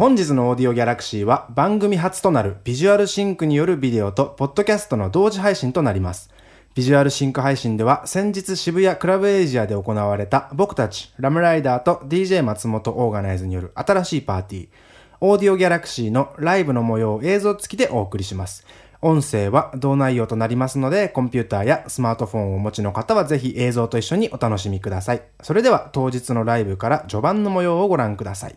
本日のオーディオギャラクシーは番組初となるビジュアルシンクによるビデオとポッドキャストの同時配信となります。ビジュアルシンク配信では先日渋谷クラブエイジアで行われた僕たちラムライダーと DJ 松本オーガナイズによる新しいパーティー、オーディオギャラクシーのライブの模様を映像付きでお送りします。音声は同内容となりますので、コンピューターやスマートフォンをお持ちの方はぜひ映像と一緒にお楽しみください。それでは当日のライブから序盤の模様をご覧ください。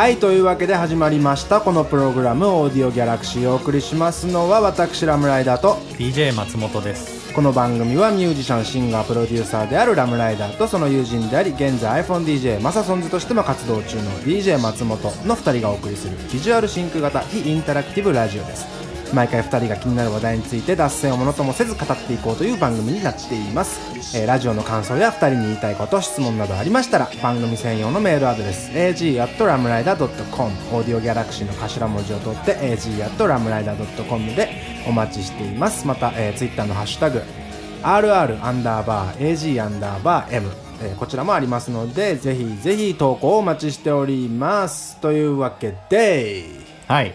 はいというわけで始まりました。このプログラム「オーディオギャラクシー」をお送りしますのは私ラムライダーと DJ 松本です。この番組はミュージシャンシンガープロデューサーであるラムライダーとその友人であり現在 iPhoneDJ マサソンズとしても活動中の DJ 松本の2人がお送りするビジュアルシンク型非インタラクティブラジオです毎回2人が気になる話題について脱線をものともせず語っていこうという番組になっています、えーラジオの感想や2人に言いたいこと質問などありましたら番組専用のメールアドレス ag.ramrider.com オーディオギャラクシーの頭文字を取って ag.ramrider.com でお待ちしています。また、えー、Twitter のハッシュタグ RR アンダーバー AG アンダーバー M、えーこちらもありますのでぜひぜひ投稿をお待ちしております。というわけで、はい。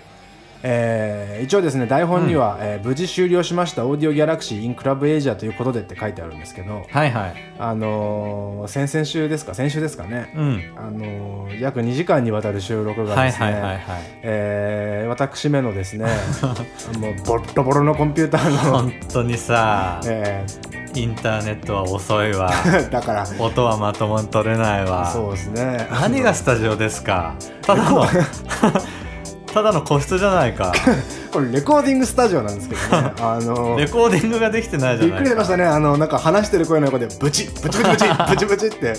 えー一応ですね台本には、えー無事終了しましたオーディオギャラクシー in クラブエイジアということでって書いてあるんですけどはいはい。あのー先々週ですか先週ですかね、うん。あのー約2時間にわたる収録がはいですね、はいはいはいえー私めのですね もうボロボロのコンピューターの本、当にさえインターネットは遅いわ。ー だから音はまともに取れないわ。そうですね。何がスタジオですか？ただの ただの個室じゃないか。これレコーディングスタジオなんですけどね。あのレコーディングができてないじゃびっないか。くりしましたね。あのなんか話してる声の横でブチブチブチブチ ブチブチって。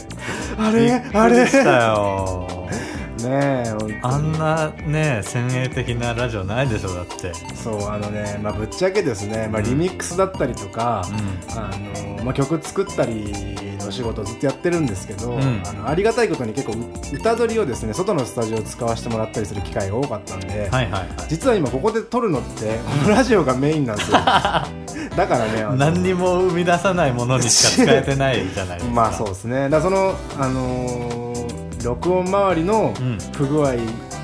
あれ？あれ？びっくりしたよ。ねあんなね先鋭的なラジオないでしょだって。そうあのね、まあ、ぶっちゃけですね、まあ、リミックスだったりとか、あのまあ、曲作ったりの仕事をずっとやってるんですけど、ん。あのありがたいことに結構う歌取りをですね外のスタジオを使わせてもらったりする機会が多かったんで、はいはいはい。実は今ここで撮るのってこのラジオがメインなんですよ。だからね何にも生み出さないものにしか使えてないじゃないですか。まあそうですね。だそのあのー録音周りのうん。不具合か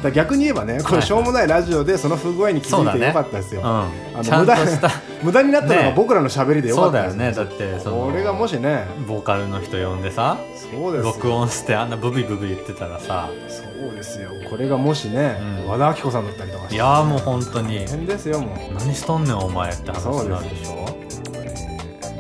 ら逆に言えばねこれしょうもないラジオでその不具合に気づいてよかったですよ、うん。あの 無駄になったのがね僕らの喋りでよかったですだよね。だってそのこれがもしね。ボーカルの人呼んでさそうですよ。録音してあんなブビブビ言ってたらさ。そうですよ。これがもしね、うん。和田アキ子さんだったりとかして。いやーもう本当に。大変ですよもう。何しとんねんお前って話になるでしょ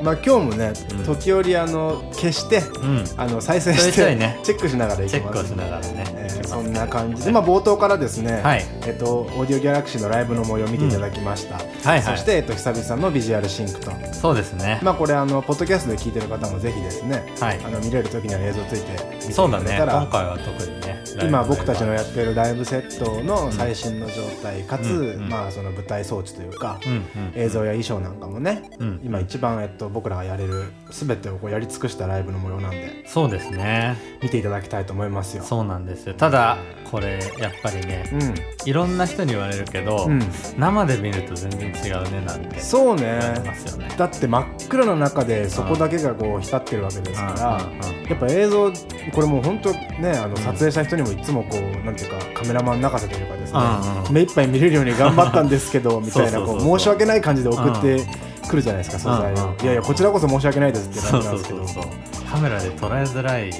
まあ今日もね、うん。時折あの消してうん。あの再生して、チェックしながらいチきますェックをしながらね。そんな感じで、まあ、冒頭からですね、はい。えっと、オーディオギャラクシーのライブの模様を見ていただきました、はいはい。そして、えっと、久々のビジュアルシンクと、そうですね。まあ、これあのポッドキャストで聞いてる方もぜひですね、はい。あの見れる時には映像ついて見ていそうだね。ただけたら、今回は特にね今僕たちのやつってるライブセットの最新の状態かつ、まあ、その舞台装置というか、映像や衣装なんかもね、うん。今一番、えっと、僕らがやれる全てをこうやり尽くしたライブの模様なんでそうですね。見ていただきたいと思いますよ。そうなんですよ。ただこれやっぱりねうん。いろんな人に言われるけど、うん、生で見ると全然違うねなんてそうね。ますよね。だって真っ暗の中でそこだけがこう光ってるわけですから、うんやっぱ映像これもう本当ねあの撮影した人にもいつもこうなんていうかカメラマン泣かせというかですね、目いっぱい見れるように頑張ったんですけど みたいなこう申し訳ない感じで送ってくるじゃないですか素材うんうん。いやいやこちらこそ申し訳ないですって感じなんですけど。カメラで捉えづらい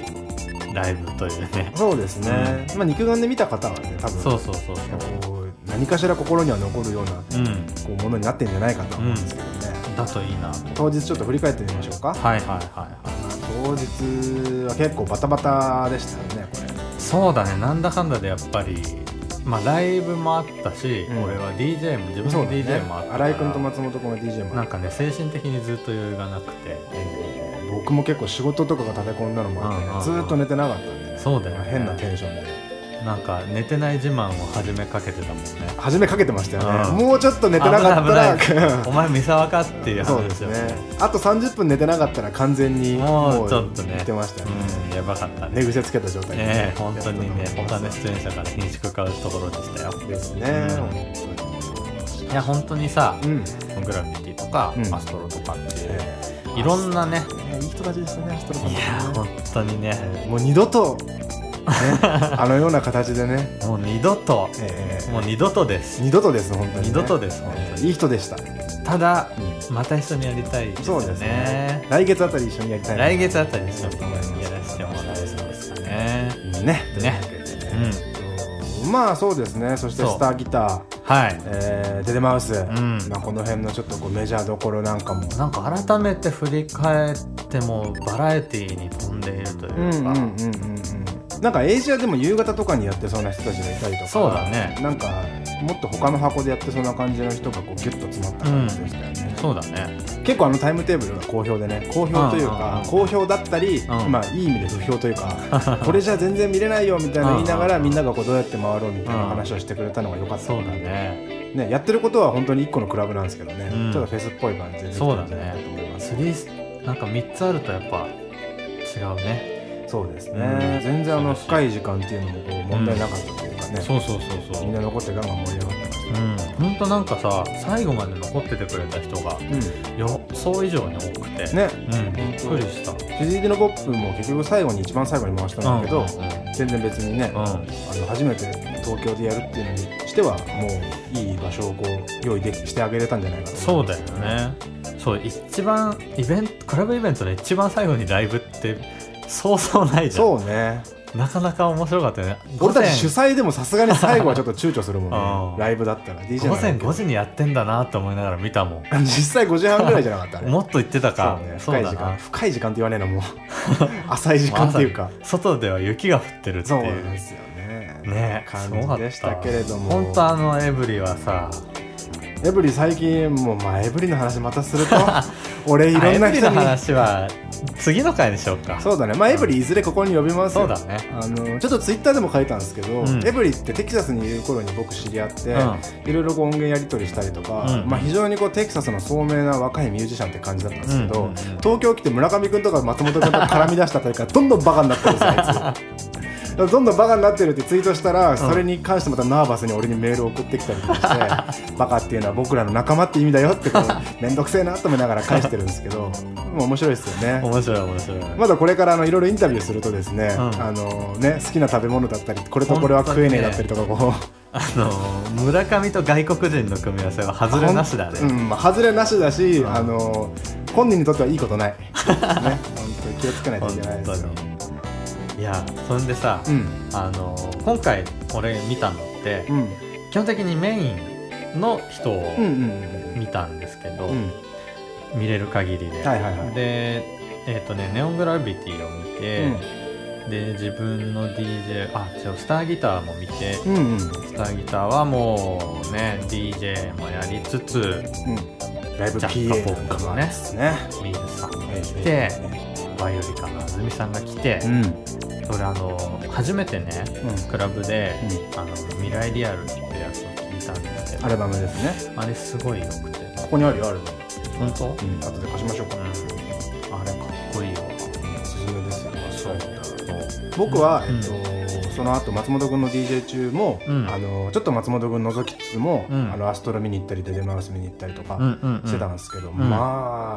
ライブというね。そうですね、まあ肉眼で見た方はね多分そうそうそうそう。こう何かしら心には残るようなこうん。うものになってんじゃないかと思うんですけどね、だといいなと。当日ちょっと振り返ってみましょうか。はいはいはいはい。当日は結構バタバタでしたよねこれ。そうだね。なんだかんだでやっぱりまあライブもあったし、うん。俺は DJ も自分の DJ もあったから新井君と松本君が DJ もなんかね精神的にずっと余裕がなくて。僕も結構仕事とかが立て込んだのもあってね、ずーっと寝てなかったんでね。そうだよね。変なテンションでなんか寝てない自慢を始めかけてたもんね。初めかけてましたよね、うん。もうちょっと寝てなかったら。お前三沢かっていう話ですね。あと30分寝てなかったら完全にもうちょっとね。寝てましたよね、うんやばかったね。寝癖つけた状態で。ねえ本当にね他の出演者から品種買うところでしたよ。ですね、うん。いや本当にさ、うん。グラフィティとか、うん。アストロとかっていう、えいろんなね。えいい人たちでしたねストロさんいや本当にね。もう二度と、ね、あのような形でね、もう二度とええ。もう二度とです。二度とです本当に、ね、二度とです本当に。いい人でした、ただまた一緒にやりたいですよそうですね。ね来月あたり一緒にやりたいな。来月あたり一緒にやらせてもらえるんですかね。ね。ね。うん。まあそうですね。そしてそう。スターギター、はい。えーデデマウス、ん。まあ、この辺のちょっとこうメジャーどころなんかも。なんか改めて振り返ってもバラエティーに飛んでいるというか、うんうんうんうんうんなんかエイジアでも夕方とかにやってそうな人たちがいたりとかそうだね。なんかもっと他の箱でやってそうな感じの人がこうギュッと詰まった感じでしたよね、そうだね。結構あのタイムテーブルが好評でね好評といううんうんうん。か好評だったり、うんまあいい意味で不評というか これじゃ全然見れないよみたいな言いながらみんながこうどうやって回ろうみたいな話をしてくれたのが良かったそうだね。ねやってることは本当に1個のクラブなんですけどね、うん。ちょっとフェスっぽい感じでそうだねと思います。スリーなんか3つあるとやっぱ違うねそうですね、うん。全然あの深い時間っていうのもこう問題なかったというかね、そうそうそうそう。みんな残ってガンガン盛り上がってました。うん。本当なんかさ最後まで残っててくれた人がう予想以上に多くて。んね。うん。びっくりした。フィジーデのポップも結局最後に一番最後に回したんだけど、全然別にね、うん。あの初めて東京でやるっていうのにしてはもういい場所をこう用意できしてあげれたんじゃないかとそうだよね。そう一番イベントクラブイベントで一番最後にライブってそうそうないじゃん。そうね。なかなか面白かったよね。俺たち主催でもさすがに最後はちょっと躊躇するもん うん。ねライブだったら。DJ 午前なんだけど5時にやってんだなと思いながら見たもん。実際5時半ぐらいじゃなかったね。もっと言ってたか。そうね。深い時間。深い時間って言わねえのも。う 浅い時間っていうか。外では雪が降ってるってそう。いうなんですよね。ね。感じでしたけれども。本当あのエブリはさ。エブリ最近もうまあエブリの話またすると。俺いろんな人に。話は次の回にしようか。そうだね。まあエブリいずれここに呼びますよ。そうだね。あのちょっとツイッターでも書いたんですけど、うんエブリってテキサスにいる頃に僕知り合って、うん。いろいろこう音源やり取りしたりとか、うん。まあ、非常にこうテキサスの聡明な若いミュージシャンって感じだったんですけど、東京来て村上君とか松本君と絡み出したというかどんどんバカになってるんですよあいつ どんどんバカになってるってツイートしたら、それに関してまたナーバスに俺にメールを送ってきたりとかして バカっていうのは僕らの仲間って意味だよってこう 面倒くせえなと思いながら返してるんですけど 面白いですよね。面白い面白い。まだこれからいろいろインタビューするとですね,、うん。あのね好きな食べ物だったりこれとこれは食えねえだったりとかこう。あの村上と外国人の組み合わせは外れなしだね、うんまあ、外れなしだし、ん。あの本人にとってはいいことない。ね。本当に気をつけないといけないですよいやそんでさ、うん。あの今回俺見たのって、うん。基本的にメインの人をうんうん見たんですけど、うん。見れる限りで、はいはいはい。でえっ、とねネオングラビティを見て、で自分の DJ あ違うスターギターも見て、うんうん。うんスターギターはもうね DJ もやりつつうん。ライブジャッ PA カポップのねですね。ミルさんがえ来えてバイオリカのあずみさんが来てう、ん俺あの初めてねうん。クラブで、うあの未来リアルってやつを聞いたんですけど。アルバムですね。あれすごい良くて。ここにあるよ。アルバム本当、うん、うん後で貸しましょうか。あれかっこいいよおすすめですよ。そう。僕は、う。んえっとその後松本君の DJ 中も、うん。あのちょっと松本君覗きつつも、うん。あのアストロ見に行ったりデデマウス見に行ったりとかうんうんうん。してたんですけど、ん。ま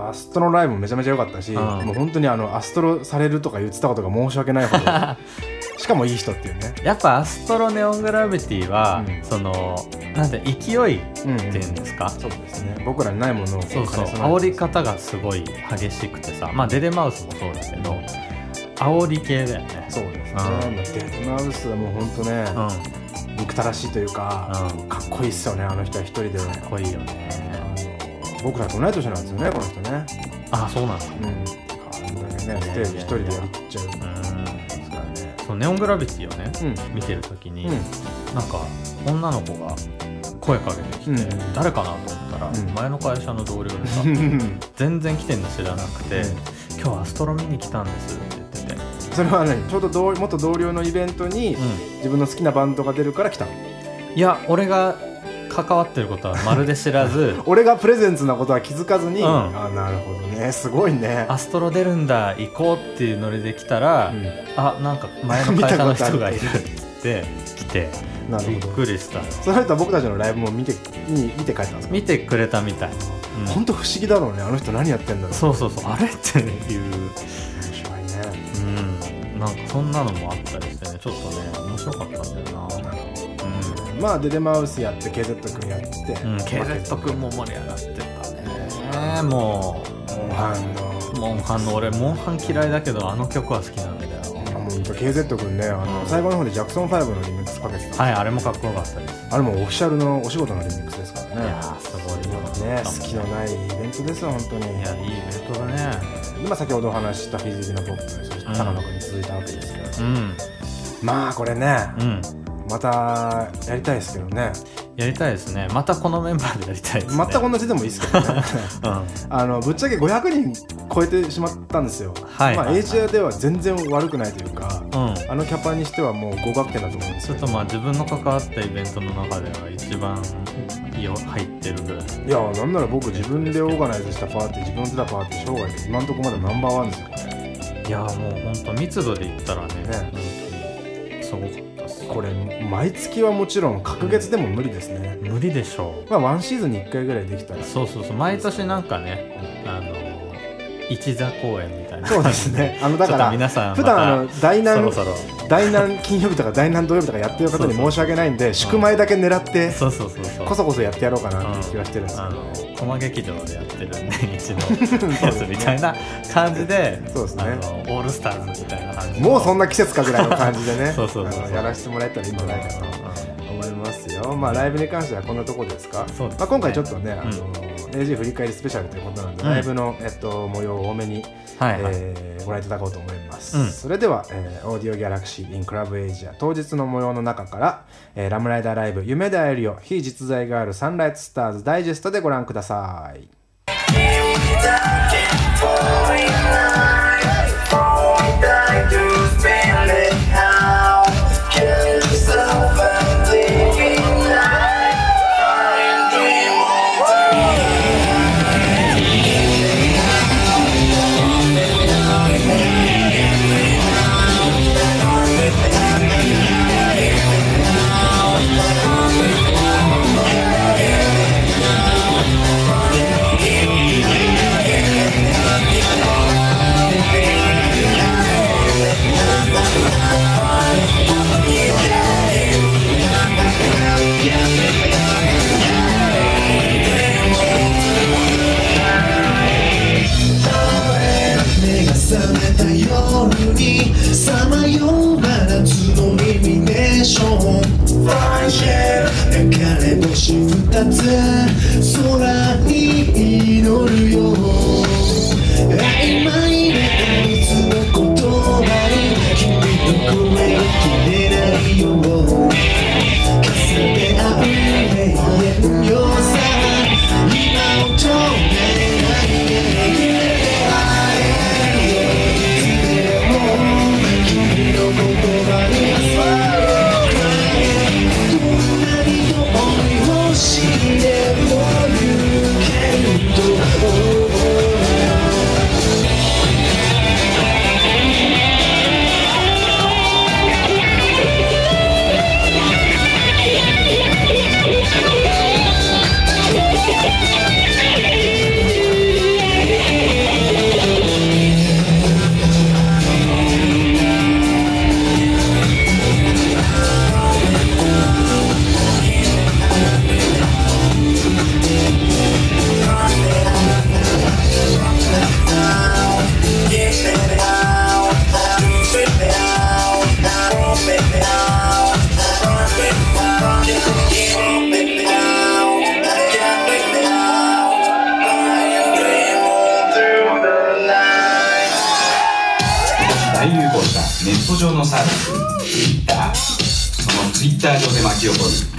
あアストロライブもめちゃめちゃ良かったし、ん。もう本当にあのアストロされるとか言ってたことが申し訳ないほど しかもいい人っていうね、やっぱアストロネオングラビティは、うん。そのなんて勢いっうんていうんですか、そうですね。僕らにないものをそうそう。煽り方がすごい激しくてさ。まあデデマウスもそうだけど煽り系だよね。そうですね、デデマウスはもう本当ね、うん。憎たらしいというか、うん。かっこいいっすよねあの人は一人で。かっこいいよあねの僕らと同い年なんですよねこの人ね。あそうなんだ。うん、あん。だけね、ステージ一人でやっちゃう。うん。ですからね。そうネオングラビティをねうん、見てる時に、うん、なんか女の子が声かけてきて、うん。誰かなと思ったら、うん。前の会社の同僚でさ全然来てんの知らなくて、うん。今日アストロ見に来たんですそれはね、ちょうど同元同僚のイベントに、自分の好きなバンドが出るから来たの？いや俺が関わってることはまるで知らず。俺がプレゼンツなことは気づかずに、うん。あ、なるほどね、すごいね。アストロ出るんだ行こうっていうノリで来たら、うん。あなんか前の会社の人がいるって 来てびっなるほど。くりした。よその人は僕たちのライブも見て、見て帰ったんですか？見てくれたみたい、うん。本当不思議だろうね、あの人何やってんだろう。そうそうそう。あれ？っていうなんかそんなのもあったりしてねちょっとね面白かったんだよな。まあ、デデマウスやって、KZ 君やって、うん、うん、KZ 君も盛り上がってたね。もモンハンの。うモンハンの俺モンハン嫌いだけどあの曲は好きなんだよ。あもう KZ 君ね、あの最後の方でジャクソン5のリミックスかけてた、はいあれもかっこよかったです。あれもオフィシャルのお仕事のリミックスですからね。いやーすごいよね。隙のないイベントですよ本当に。いやいいイベントだね。今先ほどお話ししたフィジーのポップそして高野君に続いたわけですけど、うん。まあこれねうん。またやりたいですけどね。やりたいですね。またこのメンバーでやりたいですね。全く同じでもいいですけどね。うん。あのぶっちゃけ500人超えてしまったんですよ、まあ、はい。はいはいエイジアでは全然悪くないというかうん。あのキャパにしてはもう合格点だと思うんですちょけどっとまあ自分の関わったイベントの中では一番よ入ってるぐらい。いやなんなら僕自分でオーガナイズしたパーティー自分の出たパーティー生涯で今のところまだナンバーワンですよこれいやもう。本当密度で言ったらねね。本当にすごかったっす。これ毎月はもちろん隔月でも無理ですね、無理でしょまあワンシーズンに1回ぐらいできたら。うそうそうそう毎年なんかねあの一座公演みたいな。そうですね。あのだから皆さん普段あの大また難そろそろ大難金曜日とか大難土曜日とかやってる方に申し訳ないんで宿前だけ狙ってそうそうそうそう。こそこそやってやろうかなっていう気はしてるんです。けあどの駒劇場でやってる年一のやつみたいな感じでそうですねオールスターズみたいな感じもうそん。な季節かぐらいの感じでねそうそうそうそうあのやらせてもらえたらいいん。じゃないかなと思いますよまあライブに関してはこん。なとこですかそうですねまあ、今回ちょっとね、あうん。の AG 振り返りスペシャルということなんで、うん。ライブの、えっと、模様を多めに、はいはい、えーご覧いただこうと思います、うん。それでは、えーオーディオギャラクシー in クラブエイジア当日の模様の中から、えーラムライダーライブ夢で会えるよ非実在があるサンライズスターズダイジェストでご覧ください。オーディオギ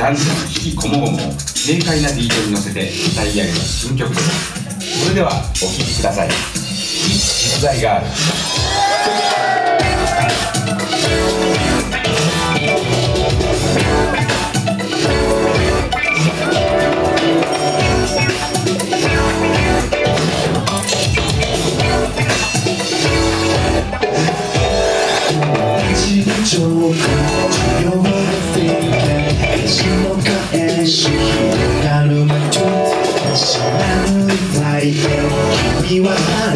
大事な日々こもごも軽快なビートに乗せて歌い上げた新曲です。それではお聴きください。実在がある。就。my hand.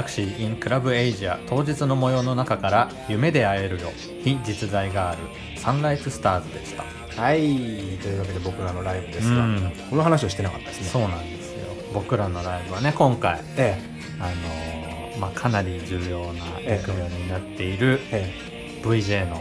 ラクシー in クラブエイジア当日の模様の中から夢で会えるよ非実在があるサンライズスターズでした。はい。というわけで僕らのライブですが、うん。この話をしてなかったですね。そうなんですよ。僕らのライブはね今回えあのーまあ、かなり重要な役目になっているええ。VJ の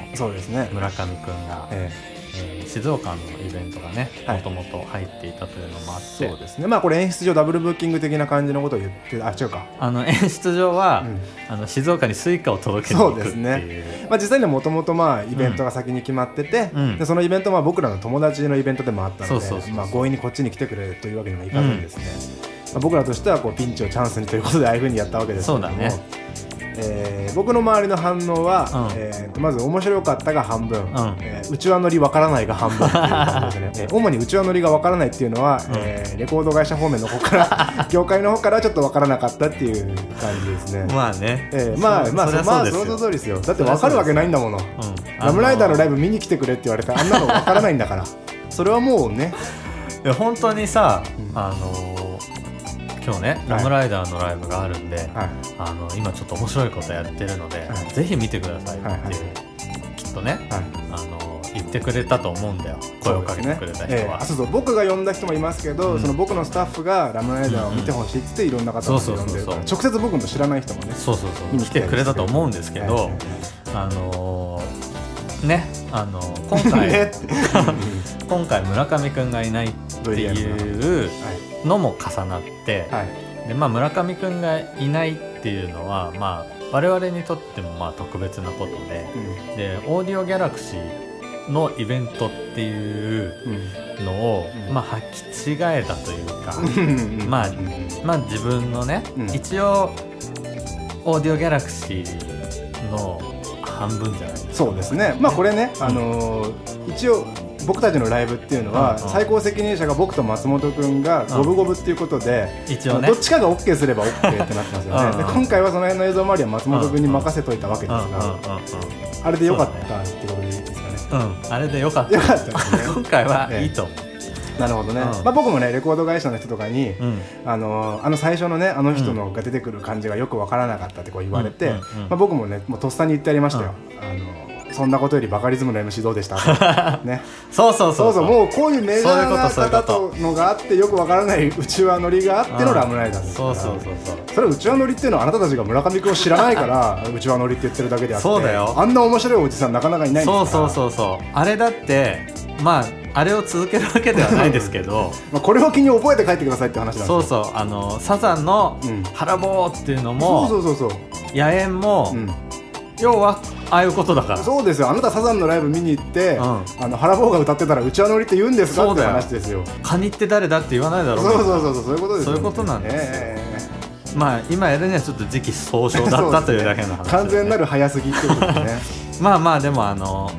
村上くんが、ええー静岡のイベントがねはい。もともと入っていたというのもあっえて、そうですね。まあこれ演出上ダブルブッキング的な感じのことを言ってあ違うか。あの演出上は、うん。あの静岡にスイカを届けに行くっていう。そうですまあ、実際にはもともとまあイベントが先に決まってて、うん。でそのイベントはまあ僕らの友達のイベントでもあったので強引にこっちに来てくれというわけにもいかずにですね、まあ、僕らとしてはこうピンチをチャンスにということでああいうふうにやったわけですけども。そうだねえー僕の周りの反応は、うん。えーとまず面白かったが半分、ん。えー内輪ノリわからないが半分。っていう感じですね、えー主に内輪ノリがわからないっていうのは、うん。えーレコード会社方面の方から 業界の方からはちょっとわからなかったっていう感じですね、まあね、えーまあまあそまあその通りですよ。だって分かるわけないんだもの。うん。ラムライダーのライブブ見に来てくれって言われたらあんなの分からないんだから。それはもうね。いや本当にさ、うん。あのー今日ね、ラムライダーのライブがあるんで、はい。あの今ちょっと面白いことやってるので、はい。ぜひ見てくださいって、はいはい。きっとね、はい。あの言ってくれたと思うんだよ。声をかけてくれた人は、ええ。あそうそう。僕が呼んだ人もいますけど、うん。その僕のスタッフがラムライダーを見てほしいって言っていろんな方も呼んでるからそうそうそうそう。直接僕の知らない人もねそうそうそう。来てくれたと思うんですけど、あのーねあのー今回、今回村上くんがいないっていうのも重なって、はい、はいでまあ、村上くんがいないっていうのは、まあ、我々にとってもまあ特別なことででオーディオギャラクシーのイベントっていううん。のを、うん。まあ、履き違えたというか、うん。まあうん。まあ自分のね、うん。一応オーディオギャラクシーの半分じゃないですか。そうですね。まあこれね、あのー一応僕たちのライブっていうのは、最高責任者が僕と松本君が五分五分っていうことで、一応どっちかが OK すれば OK ってなってますよね。で今回はその辺の映像周りは松本君に任せといたわけですが、あれでよかったってことでいいですかね。うん、あれでよかった。よかったですね。今回はいいと。思なるほどね、うん。まあ、僕もねレコード会社の人とかに、あのあの最初のねあの人のが出てくる感じがよくわからなかったってこう言われて、まあ、僕もねもうとっさに言ってやりましたよ、あのそんなことよりバカリズムの MC どうでした？ね。そうそうそそう。そううそうもうこういうメジャーな方とのがあってよくわからないうちわ乗りがあってのラムライダーです。そうそうそうそう。それはうちわ乗りっていうのはあなたたちが村上君を知らないから うちわ乗りって言ってるだけであって。そうだよ。あんな面白いおじさんなかなかいないんですからそうそうそう。そうあれだってまああれを続けるわけではないですけど。まあ、これを機に覚えて帰ってくださいって話なんですよ。そうそう。あのサザンのうん「腹棒」っていうのそもうそうそうそう、野猿も、うん、要はああいうことだから。そうですよ。あなたサザンのライブ見に行って、うん。あの原坊が歌ってたらうちわ乗りって言うんですかって話ですよ。カニって誰だって言わないだろそうそうそうそうそういうことですよ。そういうことなんですよ。えまあ今やるにはちょっと時期尚早だったというだけの話そうですね。完全なる早すぎってことですね。まあまあでもあの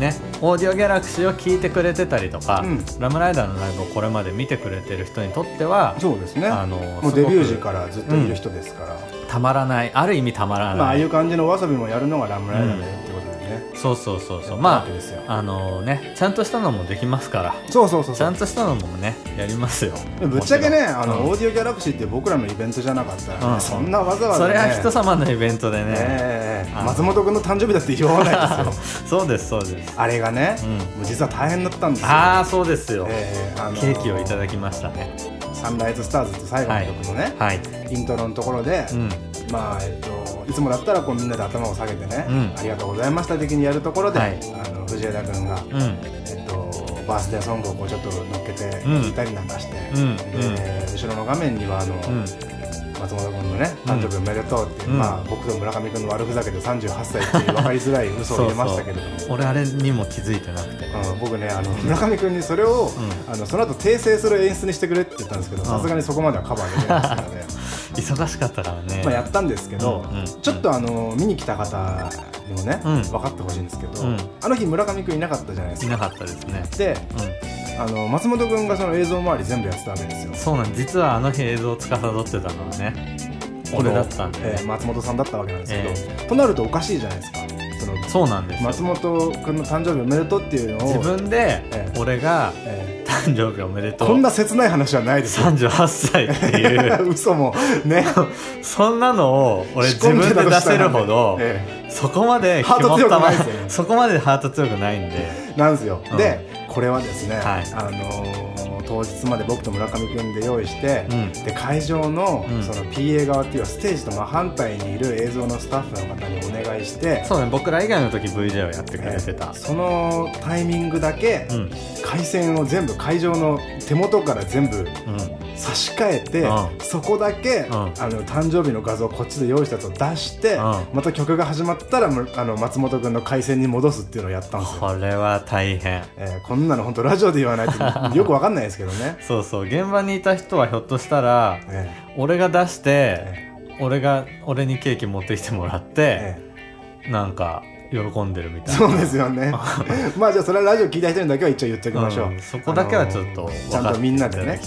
ねオーディオギャラクシーを聞いてくれてたりとか、うん。ラムライダーのライブをこれまで見てくれてる人にとってはそうですね。あのもうデビュー時からずっといる人ですから、たまらないある意味たまらない、まあああいう感じのわさびもやるのがラムライダーだよってことでね、そうそうそうそう。ままあああのねちゃんとしたのもできますから。そうそうそうちゃんとしたのもねやりますよ。ぶっちゃけねあの、うん。オーディオギャラクシーって僕らのイベントじゃなかったらね、うん。そんなわざわざ、ね、それは人様のイベントでね。ね松本君の誕生日だって言わないですよ。そうですそうです。あれがね、実は大変だったんですよ。ああそうですよ、ええあのケーキをいただきましたねサンライズスターズって最後の曲のね、はい。イントロのところで、うん。まあえっといつもだったらこうみんなで頭を下げてね、うん。ありがとうございました的にやるところで、はい。あの藤枝君が、うん。えっとバースデーソングをこうちょっと乗っけてういたりなんかして、うん。で後ろの画面にはあの、うん松本君のね誕生日おめでとうっていう、うん。まあ僕と村上君の悪ふざけで38歳っていう分かりづらい嘘を 入れましたけれども。俺あれにも気づいてなくて。うん、僕ねあの村上君にそれを、うあのその後訂正する演出にしてくれって言ったんですけどん。さすがにそこまではカバーできないですからね、忙しかったからね。まあ、やったんですけど、うんうん。ちょっとあの見に来た方にもね、うん。分かってほしいんですけど、うん。あの日村上君いなかったじゃないですか。いなかったですね。でうんあの松本君がその映像周り全部やってたわけですよ。そうなん実はあの日映像を司ってたのはね俺だったんで、えー松本さんだったわけなんですけど、えとなるとおかしいじゃないですか。そのそうなんですよ。松本君の誕生日おめでとうっていうのを自分でええ。俺がえ誕誕生日おめでとう。こんな切ない話はないですよ。38歳っていう。嘘も。ね。そんなのを俺自分で出せるほど、えそこまでハート強く肝っ玉ないですよね。そこまでハート強くないんで。えなんですよ、うん。でこれはですね、はい。あのー当日まで僕と村上君で用意して、うん。で会場の,、うん。その PA 側っていうかステージと真反対にいる映像のスタッフの方にお願いしてそうね僕ら以外の時 VJ をやってくれてた、そのタイミングだけ、うん。回線を全部会場の手元から全部うん差し替えて、うん。そこだけ、ん。あの誕生日の画像をこっちで用意したやつを出して、うん。また曲が始まったらむあの松本君の回線に戻すっていうのをやったんですよ、これは大変。えーこんなの本当ラジオで言わないと よくわかんないですけどね、そうそう。現場にいた人はひょっとしたらえ俺が出してえ俺が俺にケーキ持ってきてもらっーて、え。なんか喜んでるみたーいな。そうですよね。まあじゃあそれはラジオ聞いた人にだけは一応言っておきましょう、うんそこだけはちょっとちゃんとみんなでね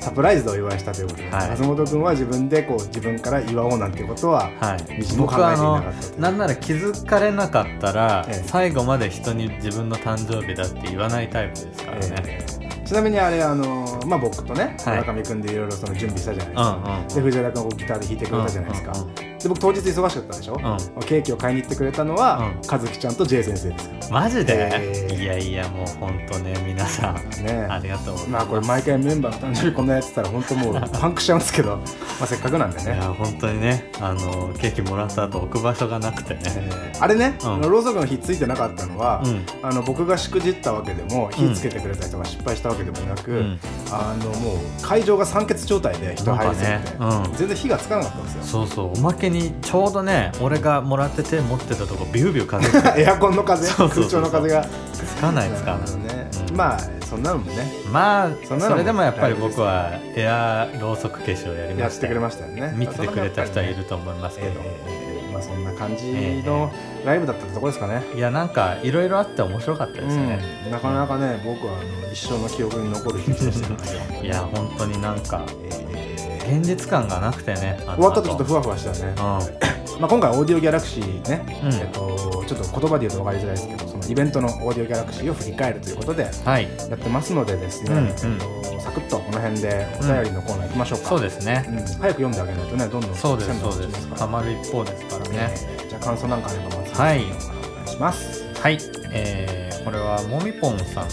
サプライズでお祝いしたということで、はい。松本君は自分でこう自分から祝おうなんていうことははい。みじんも考えていなかったなんなら気づかれなかったら、ええ。最後まで人に自分の誕生日だって言わないタイプですからね、えーちなみにあれあのまあ僕とねはい村上君でいろいろその準備したじゃないですか、うんうんで藤原君がギターで弾いてくれたじゃないですか、うんうんで僕当日忙しかったでしょ、ん。ケーキを買いに行ってくれたのは、うん。和樹ちゃんと J 先生ですよマジで、えー。いやいやもう本当ね皆さん。ね。ありがとうまあこれ毎回メンバーの誕生日こんなやってたら本当もうパンクしちゃうんですけど。まあせっかくなんでいねや本当にね。あのケーキもらった後置く場所がなくてね、えー。あれね、うん。ろうそくの火ついてなかったのは、うん。あの僕がしくじったわけでも火つけてくれた人が失敗したわけでもなく、うん。あのもう会場が酸欠状態で人入りすぎて、ねうん。全然火がつかなかったんですよ。そうそう。おまけにちょうどね俺がもらってて持ってたとこビュービュー風吹いて。エアコンの風そうそうそう空調の風が？つかないつかないね、うん。まあそんなのもね。まあそんなのもそれでもやっぱり僕はエアろうそく消しをやりましてた。やっくれましたよね。見ててくれた人はいると思いますけど、えーまあそんな感じのライブだったとこですかね、いやなんかいろいろあって面白かったですね、うん。なかなかね僕はあの一生の記憶に残る日でした。よ いや本当になんかえー現実感がなくてね終わったとちょっとふわふわしたよね、う まあ、今回オーディオギャラクシーね、うん。えっと、ちょっと言葉で言うと分かりづらいですけどそのイベントのオーディオギャラクシーを振り返るということでんはい。やってますのでですね、うんうん。えっと、サクッとこの辺でお便りのコーナー行きましょうか、そうですね、うん、早く読んであげないとねどんどんそうですそうまる一方ですからね、えーじゃあ感想なんかあればまず。はいお願い。します。はい、えー、これはもみぽんさんの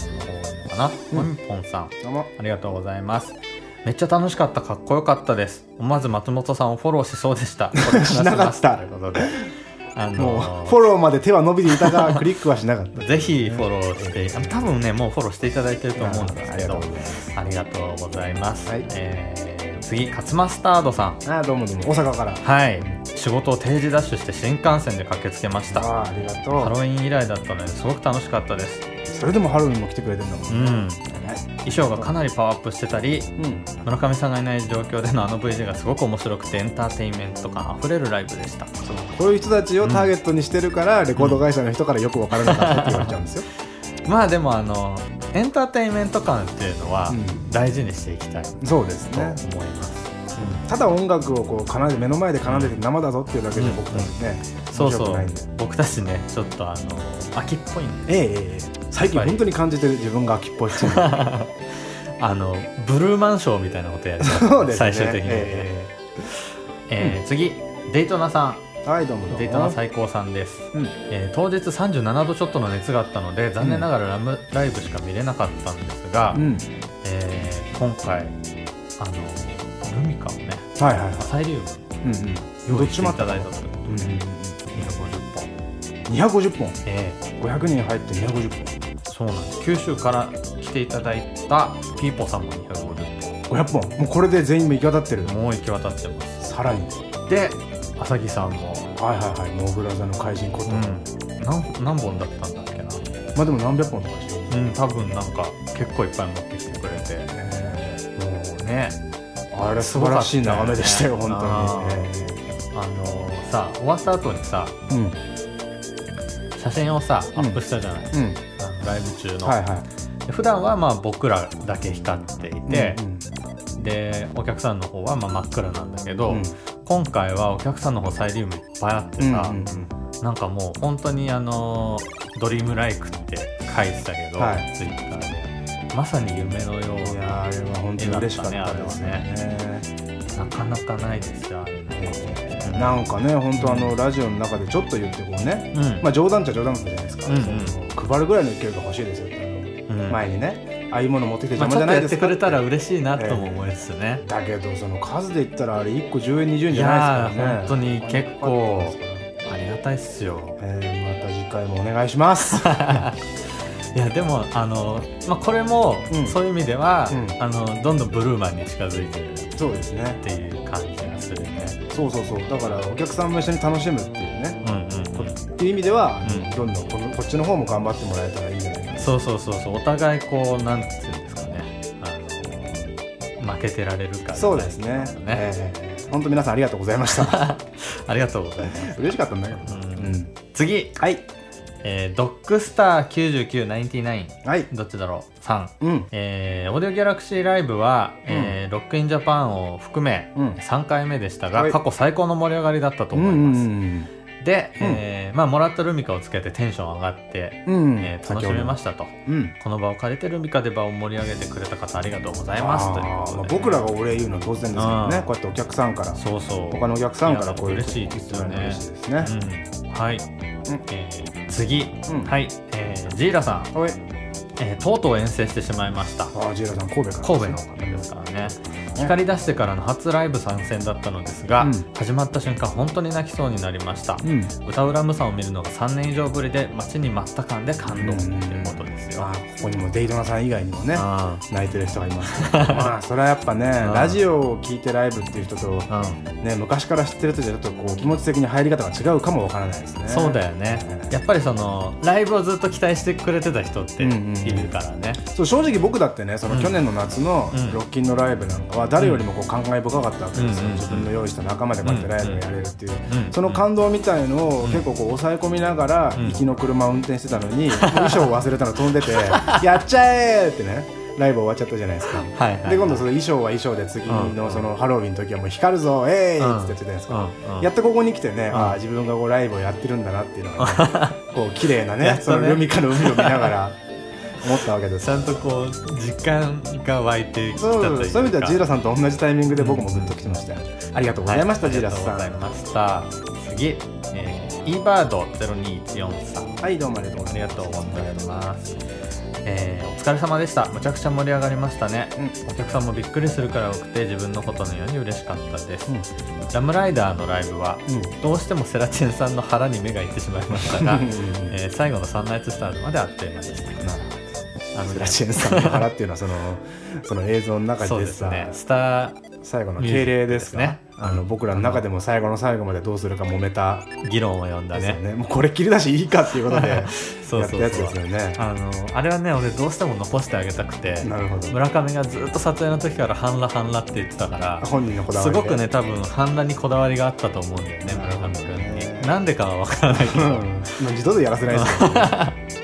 方かな、うん。もみぽんさん。どうも。ありがとうございますめっちゃ楽しかったかっこよかったです。思わず松本さんをフォローしそうでした。しなかった。ということで。あものうフォローまで手は伸びていたがクリックはしなかった。ぜひフォローして、多分ねもうフォローしていただいてると思うんですけどありがとうございます。ありがとうございます、はい。えー次勝マスタードさん。あーどうもどうも。大阪から。はい。仕事を定時ダッシュして新幹線で駆けつけました。あーありがハとロウィン以来だったのですごく楽しかったです。うそれでもハロウィンも来てくれてんだもうん。んね。衣装がかなりパワーアップしてたりうん。村上さんがいない状況でのあの VJ がすごく面白くてエンターテインメント感あふれるライブでした。こういう人たちをターゲットにしてるから、レコード会社の人からよく分からなかったって言われちゃうんですよ、まあでもあのエンターテインメント感っていうのはうん。大事にしていきたいとそうです思いね、ます、ただ音楽をこう奏で目の前で奏でて生だぞっていうだけで僕たちね、そうそう。僕たちねちょっとあの秋っぽいんで。ええええええ。最近本当に感じてる自分が秋っぽいっ あのブルーマンショーみたいなことやりたい。そうですね。最終的に、ええー次。デイトナさん。えはいどうもどうも。デイトナ最高さんです、うん。えー当日37度ちょっとの熱があったので残念ながらラム、ライブしか見れなかったんですが、うん。えー今回あのルミカをねはいはいはい。サイリウム用意どっちもあったしていただいたということで、うんうん250本。250本。え500人入って250本。ーそうなんです。九州から来ていただいたピーポさんも250 500本。もうこれで全員も行き渡ってる。本もう行き渡ってます。さらに。で朝木さんも。はいはいはいモグラ座の怪人こと、うん。何何本だったんだっけな。まあでも何百本とかでしょ、うん多分なんか結構いっぱい持ってきてくれて。え。もうね。ーあれ素晴らしい眺めでしたよ本当に、あのさ終わった後にさえー写真をさアうん。ップしたじゃない、うん。うんあのライブ中の、はいは普段はまあ僕らだけ光っていてう、ん。でお客さんの方はまあ真っ暗なんだけど、うん今回はお客さんの方サイリウムいっぱいあってさ、うんうんうん。なんかもう本当にあのドリームライクって書いてたけど、はい。ツイッターでまさに夢のよういやーあれは本当に嬉しかったですよね。なかなかないですよあれね。うん。なんかね本当あのラジオの中でちょっと言ってこうね、うん。まあ冗談っちゃ冗談じゃないですか、うんうん。配るぐらいの勢いが欲しいですよ前にねああいうもの持ってきてまあ、邪魔じゃないですか。ちょっとやってくれたら嬉しいなとも思いつつね、だけどその数で言ったらあれ1個10円20円いじゃないですからね。本当に結構ありがたいっすよ。えーまた次回もお願いします。いやでもあの、まあ、これもうん。そういう意味では、うん。あのどんどんブルーマンに近づいてるっそうですね。ていう感じがするね。そうそうそう。だからお客さんも一緒に楽しむっていうね。うんうんうん。っていう意味では、うん。どんどんこのこっちの方も頑張ってもらえたらいいんじゃないそうそうそうそう。お互いこうなんていうんですかね。あの負けてられるからそうですね。えー本当皆さんありがとうございました。ありがとうございます、嬉しかったんだけどうん。うん。次、はい。えードッグスター9999はい。どっちだろう？3うん。えーオーディオギャラクシーライブは、えーロックインジャパンを含め、うん。3回目でしたが、はい。過去最高の盛り上がりだったとうんう思います、ん。で、えーまあ、もらったルミカをつけてテンション上がって、うん。うんえー楽しめましたと。うん。この場を借りてルミカで場を盛り上げてくれた方ありがとうございますというあーまあことで、僕らがお礼言うのは当然ですけどうん。ねこうやってお客さんから。そうそう。他のお客さんからこういう嬉しいですよね。嬉しいですね。うん、はい、えー次、うん。はい、えージーラさん、はい。えーとうとう遠征してしまいました。あージェラさん神戸から神戸の方ですからね光り出してからの初ライブ参戦だったのですが、うん。始まった瞬間本当に泣きそうになりました、うん。歌うラムさんを見るのが3年以上ぶりで待ちに待った感で感動ということですよ、まあここにもデイトナさん以外にもねあ泣いてる人がいます まあそれはやっぱねんラジオを聞いてライブっていう人とね昔から知ってる人じゃちょっとこう気持ち的に入り方が違うかもわからないですね。そうだよね。やっぱりそのライブをずっと期待してくれてた人っていうんうんうん。るからね、そう正直僕だってねそのうん。去年の夏のうん。ロッキンのライブなんかは誰よりもこう感慨深かったわけですよ、うん自分の用意した仲間でこうやってライブをやれるっていう、うんその感動みたいのをうん結構こう抑え込みながらうん。行きの車を運転してたのに、衣装を忘れたの飛んでて「やっちゃえ!」ってねライブ終わっちゃったじゃないですか。で今度その衣装は衣装で次のそのハロウィンの時はもう光るぞえーいってやってたじゃないですか、やっとここに来てね、ん。ああ自分がこうライブをやってるんだなっていうのが、ね、こう綺麗なねそのルミカの海を見ながら思ったわけです。ちゃんとこう実感が湧いてきたというか。そうそういう意味ではジーラさんと同じタイミングで僕もグッときてましたよ、ありがとうございました、はジーラさん。ありがとうございました。次、えー、e バード0214はいどうもありがとうございありがとうございます。えーお疲れ様でした。むちゃくちゃ盛り上がりましたね。お客さんもびっくりするくらい多くて自分のことのように嬉しかったです。うん。ラムライダーのライブは、うん。どうしてもセラチェンさんの腹に目がいってしまいましたがうん、えー最後のサンナイツスターズまであっという間でした。あのね。ほどラチェンさんの腹っていうのはその その映像の中でさ、ね。スタ最後の敬礼ですね。あの僕らの中でも最後の最後までどうするか揉めたー議論を呼んだね。ね。もうこれっきりだしいいかっていうことで やったやつですよね。あのあれはね俺どうしても残してあげたくてなるほど。村上がずっと撮影の時から半裸半裸って言ってたから本人のこだわりですごくね多分半裸にこだわりがあったと思うんだよね村上君に。なんでかは分からないけど、うん。もう自動でやらせないですよ、ね、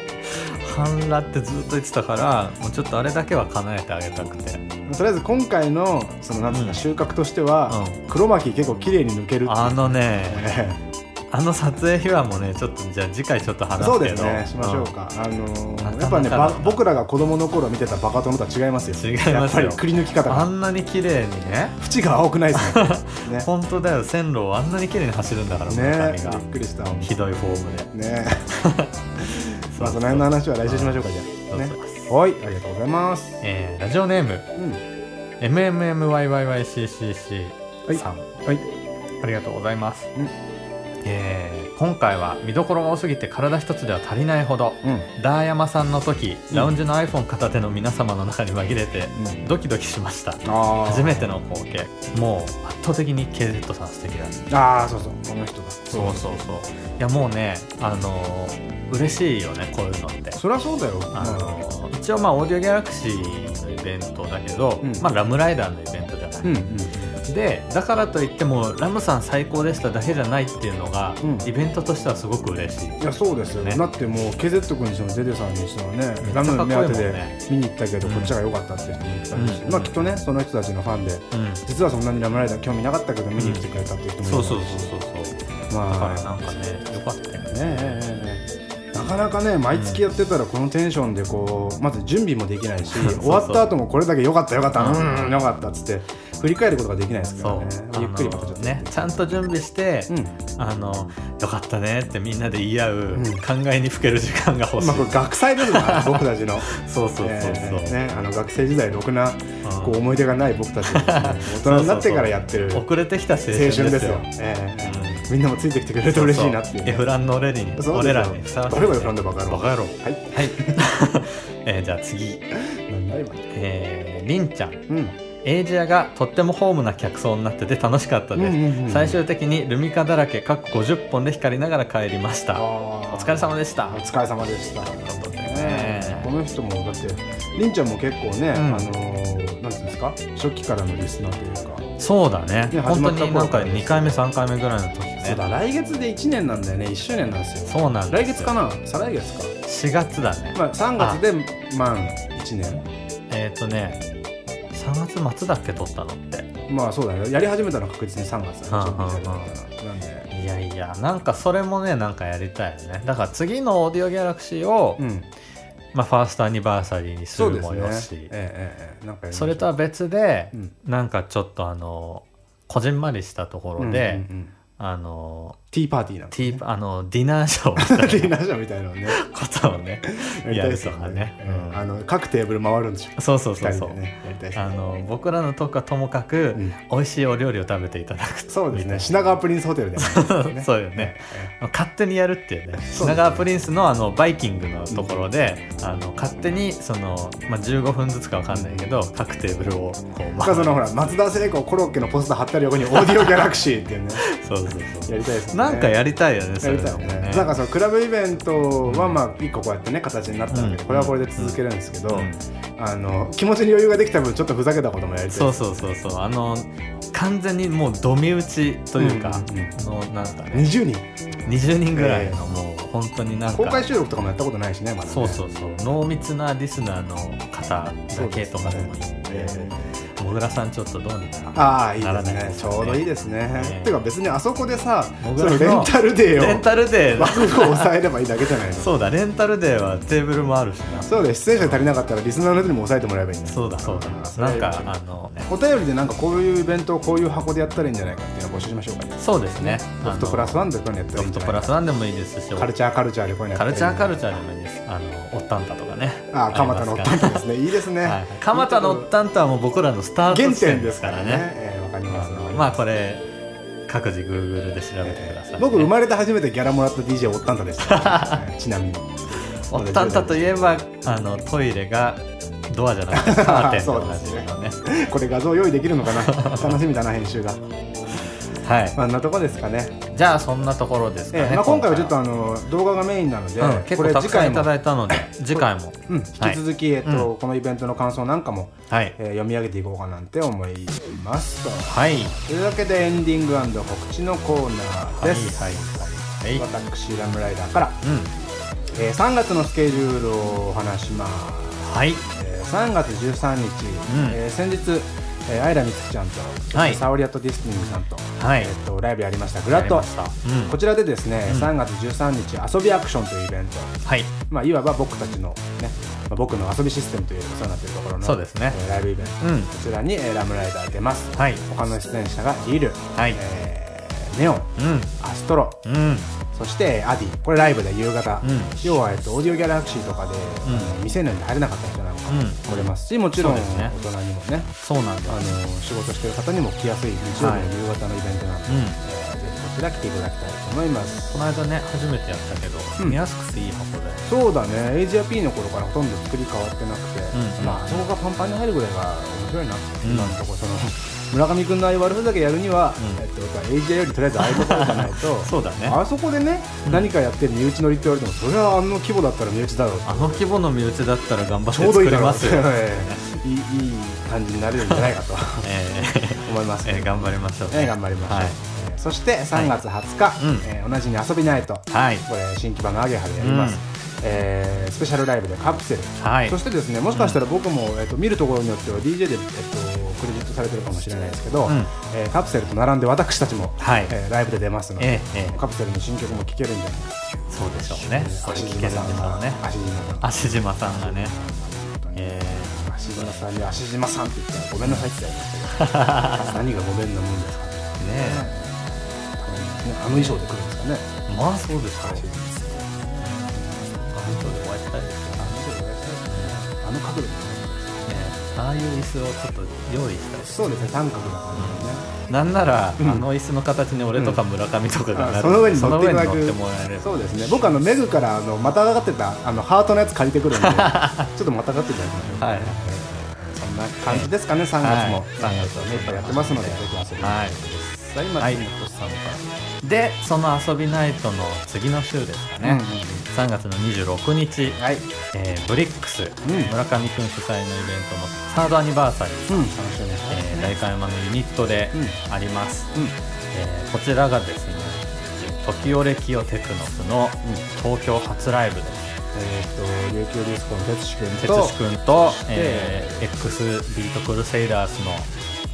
半裸ってずっと言ってたからもうちょっとあれだけは叶えてあげたくて。とりあえず今回のそのなんていうかうん。収穫としては、う黒巻結構綺麗に抜けるっていう。あのねね あの撮影秘話もねちょっとじゃあ次回ちょっと話すけど。そうですねしましょうか、あのーなかなかやっぱねだば僕らが子供の頃見てたバカ殿とは違いますよ。違いますよ。やっぱりくり抜き方あがんなに綺麗にね。縁が青くないですね。ね。本当だよ。線路をあんなに綺麗に走るんだから村ねびっくりした。ひどいフォームで。ねまあその辺の話は来週しましょうかじゃあ。ね。はいありがとうございます。えーラジオネーム。うん。MMMYYYCCC さん、はい。ありがとうございます、うんえー今回は見どころが多すぎて体一つでは足りないほどうん。ダーヤマさんの時ラウンジの iPhone 片手の皆様の中に紛れてうん。ドキドキしました。初めての光景。もう圧倒的に KZ さん素敵だね。ああそうそう。この人だ。そうそうそう。いやもうねあのー嬉しいよねこういうのって。そりゃそうだよ。あのー一応まあオーディオギャラクシーのイベントだけど、うん。まあラムライダーのイベントじゃない、うんうんでだからといってもラムさん最高でしただけじゃないっていうのが、うん。イベントとしてはすごく嬉しい。いやそうですよ、ね。だってもう KZ 君にしてもデデさんにしてもねラム目当てでね。見に行ったけど、うん。こっちが良かったっていう人もいっぱいいるし、うん。まあきっとねその人たちのファンでうん。実はそんなにラムライダー興味なかったけど見に来てくれたっていう人もいるそうそうそうそうそう。だまあ。からなんかねよかったよね。なかなかね毎月やってたらこのテンションでこうまず準備もできないし終わった後もこれだけ良かった良かったううんんよかったっつって振り返ることができないですからね。ゆっくりまたちょっと。ねちゃんと準備して、うん。あのよかったねってみんなで言い合う、ん。考えにふける時間が欲しい、まあこれ学祭ですから僕たちの。そうそうそうそう、えーねあの学生時代ろくなうん。こう思い出がない僕たちね 大人になってからやってる青遅れてきた青春春ですよ。ですよ。えーみんなもついてきてくれると嬉しいなっていうね。エフランの俺に俺らにふさわしい誰がエフランだバカ野郎バカ野郎はい。はい、えーじゃあ次。なんだ今。えー、りんちゃん。うんエイジアがとってもホームな客層になってて楽しかったです、うんうんうん最終的にルミカだらけかっこ50本で光りながら帰りました。おお疲れ様でした。お疲れ様でした。ことでねねこの人もだってりんちゃんも結構ね、ん。あのーなんていうんですか初期からのリスナーというか、そうだね。ね本当になんか始まった頃から2回目3回目ぐらいの時ね。そうだ来月で1年なんだよね。1周年なんですよ。そうなん来月かな？再来月か、4月だね、まあ、3月で満1年。えっ、ー、とね3月末だっけ撮ったのって。まあそうだねやり始めたのは確実に3月だね。はあちょっとやり始めたは。のなんで。いやいやなんかそれもねなんかやりたいよね。だから次のオーディオギャラクシーを、うん。まあ、ファーストアニバーサリーにするもよし。ええええなんかやりましょう。それとは別で、うん。なんかちょっとあのこじんまりしたところで、うんうんうん。あのティーパーティーなんティーあのディナーショーみたいな。ディナーショーみたいなのをね。ことをねやるたいですよとかね、ええうん。あの各テーブル回るんでしょ？そうそうそう二そう、ねやりたいですあの僕らのトークはともかく、うん。美味しいお料理を食べていただく そうですね。品川プリンスホテルでもなそうよね、勝手にやるっていうね。品川プリンスのあのバイキングのところで、あの勝手にその、まあ、15分ずつかわかんないけど各テーブルをこうかそのほら松田聖子コロッケのポスター貼ったり横にオーディオギャラクシーっていうね。そうそうそう。やりたいですねなんかやりたいよねやりたいねね。なんかそのクラブイベントはまあ一個こうやってね形になったんで、うん。これはこれで続けるんですけど、うん。あの気持ちに余裕ができた分ちょっとふざけたこともやりたい。そうそうそうそう。あの完全にもうドミ打ちというか、のなんかね。20人。20人ぐらいのもう本当になんか。公開収録とかもやったことないしねまだね。そうそうそう。濃密なリスナーの方だけとかでもいいんで。えもぐらさんちょっとどうにかああいいですね。ちょうどいいですね。ねてか別にあそこでさレンタルデーをレンタルデー。枠を抑えればいいだけじゃないの。そうだレンタルデーはテーブルもあるしな。そうで出演者足りなかったらリスナーの人にも抑えてもらえばいいんだそうだそうだ。それなんかあのね。お便りでなんかこういうイベントをこういう箱でやったらいいんじゃないかっていうのを募集しましょうか。ねそうですね。ロフトプラスワンでこういうのやったらロフトプいいんじゃないか。ラスワンでもいいですしカルチャーカルチャーでこういうのやカルチャーカルチチャーでもいいですあのおったんたとかね。ああ蒲田のおったんた。ですねいいですね、はい。蒲田のおったんたはもう僕らのスター原ト地点点ですからね。ねえーわかります。まあこれ各自 Google で調べてください、ね、僕生まれて初めてギャラもらった DJ おったんたでした、え ーちなみに。おったんたといえばあのトイレがドアじゃなくてカーテンでおなじみのね。これ画像用意できるのかな？楽しみだな編集がはい、まあなとこですかね、じゃあそんなところですかね、えーまあ、今回は。ちょっと今あの動画がメインなので、うん、結こ構たくさんいただいたので次回も。うん、引き続き、えっとうこのイベントの感想なんかも、はい。えー読み上げていこうかなんて思いますと。はい。というわけでエンディング告知のコーナーはいです、はいはいはい。私ラムライダーから、うん。えー3月のスケジュールをお話します、はい。えー3月13日、ん。えー先日えー、アイラみつきちゃんと、はい。サオリアとディスティニーさんと,、はい。えー、とライブやりました。グラッドうん。こちらでですね、うん。3月13日遊びアクションというイベント、はい。まあ、いわば僕たちのね、まあ、僕の遊びシステムというお世話になっているところのそうですね。えーライブイベント、うん。こちらに、えーラムライダー出ます、はい。他の出演者がリル、はい。えーネオンうん。アストロうん。そしてアディ。これライブで夕方、うん。要は、えっと、オーディオギャラクシーとかで、うん。未成年で入れなかった人なんかもうん来れますし、もちろんね。大人にもねそうなんだあの仕事してる方にも来やすい日曜日の夕方のイベントなので、うん。えーぜひこちら来ていただきたいと思います。この間ね初めてやったけど、うん。見やすくていい箱で。そうだね。エイジア P の頃からほとんど作り変わってなくて、うんまああそこがパンパンに入るぐらいが面白いな、うん。今のところその村上君のああいう悪ふざけやるには、うん。えっと、やっぱエイジアよりとりあえずああいうところじゃないと。そうだね。あそこでね、うん。何かやって身内乗りって言われてもそれはあの規模だったら身内だろう。あの規模の身内だったら頑張って作れますよ、ええ。いいいい感じになれるんじゃないかと え思います。ーえー頑張りましょう、えー頑張りましょう、はい。えーそして3月20日、うん。えー同じに遊びナイト、はい。これ新木場のアゲハでやります、うんえースペシャルライブでカプセル、はい。そしてですねもしかしたら僕も、えっと見るところによっては DJ で、えっとクレジットされてるかもしれないですけど、うん。えーカプセルと並んで私たちも、はい。えーライブで出ますので、ええええ。カプセルの新曲も聴けるんじゃないそうでしょうね。足聞けるんでしょうね。足島さんがね。足島さんに足島さんって言ったらごめんなさいって言ったらいいんですけど 何がごめんなもんですかね。ー、ねあの衣装で来るんですかね。えまあそうですかの角度でねああいう椅子をちょっと用意したいそうですね三角だからね。なんなら、うん。あの椅子の形に俺とか村上とかがなるあその上にそ乗っていただくの上に乗ってもらえれば。そうですね。僕あのメグからあのまたがってたあのハートのやつ借りてくるんで ちょっとまたがっていただきましょうはい。そんな感じですかね3月も、はい。3月はねいっぱいやってますのでぜひ遊びに来てくだはい。さい今はいさんから。でその遊びナイトの次の週ですかね、うんうん3月の26日、はい。えーブリックス、ん。村上くん主催のイベントのサードアニバーサリー、うん。楽しみですえー代官山のユニットでうあります、うん。えーこちらがですね時オレキオテクノスの東京初ライブで。すえーっと琉球ディスコの哲司君と哲司君とえー x ビートクルセイダースの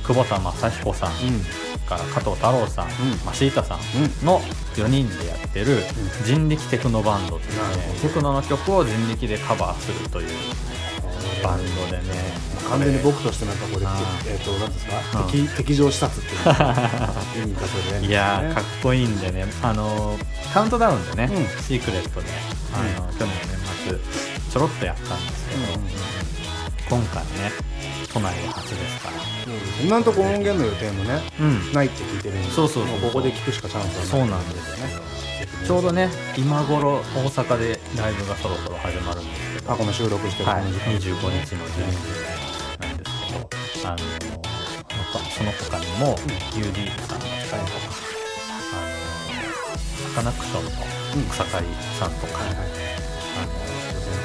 久保田正彦さん。うんから加藤太郎さん、ん。マシータさんの4人でやってる人力テクノバンドというねテクノの曲を人力でカバーするというバンドでね。完全に僕としてなんかこれあえーっと何ですか？うん。敵敵情視察っていう。意味だそうでいやーかっこいいんでね。あのーカウントダウンでね、うん。シークレットであの、去年の年末ちょろっとやったんですけど、今回ね都内で初ですから。今のところ音源の予定もねうん。ないって聞いてるんでそうそうそうもここで聞くしかチャンスはない。そうなんですよね。ちょうどね今頃大阪でライブがそろそろ始まるんですけど。あこの収録してる。こはい、の時間25日の12時なんですけど、あのその他にも UD さんだったりとか、あのサカナクションの草刈さんとか、はいはい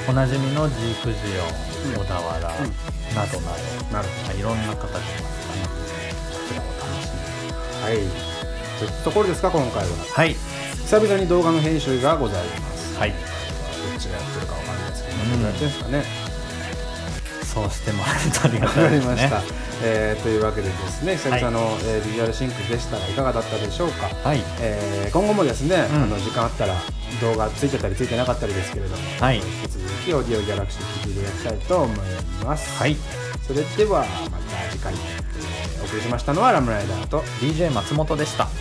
おなじみのジークジオン、うん小田原、などなど、なるまあいろんな方がいますこちらも楽しみはい。とい。ったところですか今回は。はい、久々に動画の編集がございますはい、どっちがやってるかわかんないですけど、うん。どうやってるんですかね。そうしてもらえるとありがわたいですね。かりました、。えーというわけでですね久々の、えービジュアルシンクでしたがいかがだったでしょうか、はい、えー今後もですね、うん。あの時間あったら動画ついてたりついてなかったりですけれども、はいきオーディオギャラクシー聞いていただきたいと思います、はい、それではまた次回、えーお送りしましたのはラムライダーと DJ 松本でした。「